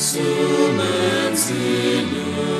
Sumens ilum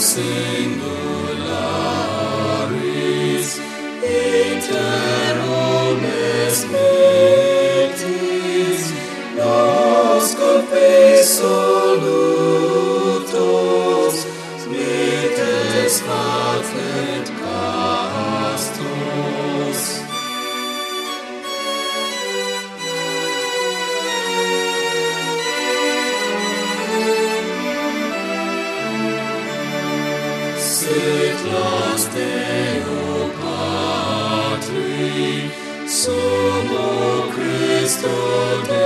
singularis inter omnes metis nos confesso lutos mites facet castos Glas Deo Patri, Sumo Christo Deo,